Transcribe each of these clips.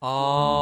哦。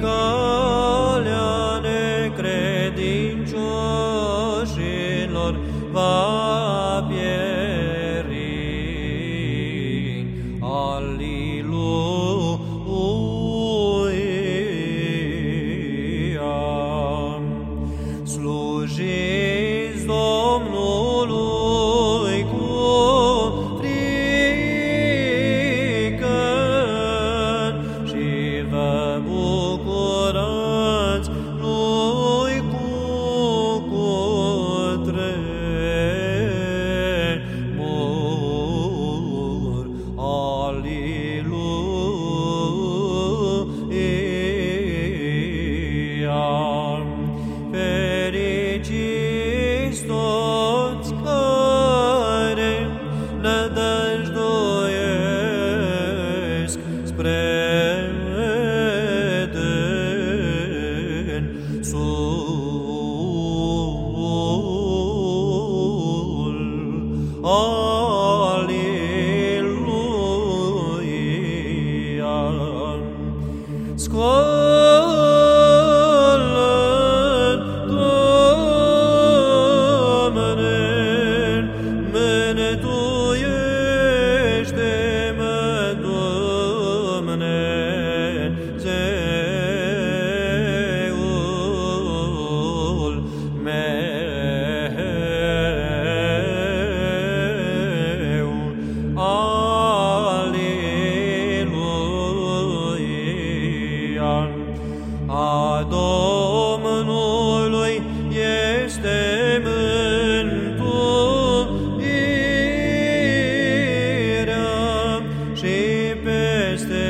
calea necredincioșilor va scroll a Domnului este mântuirea și peste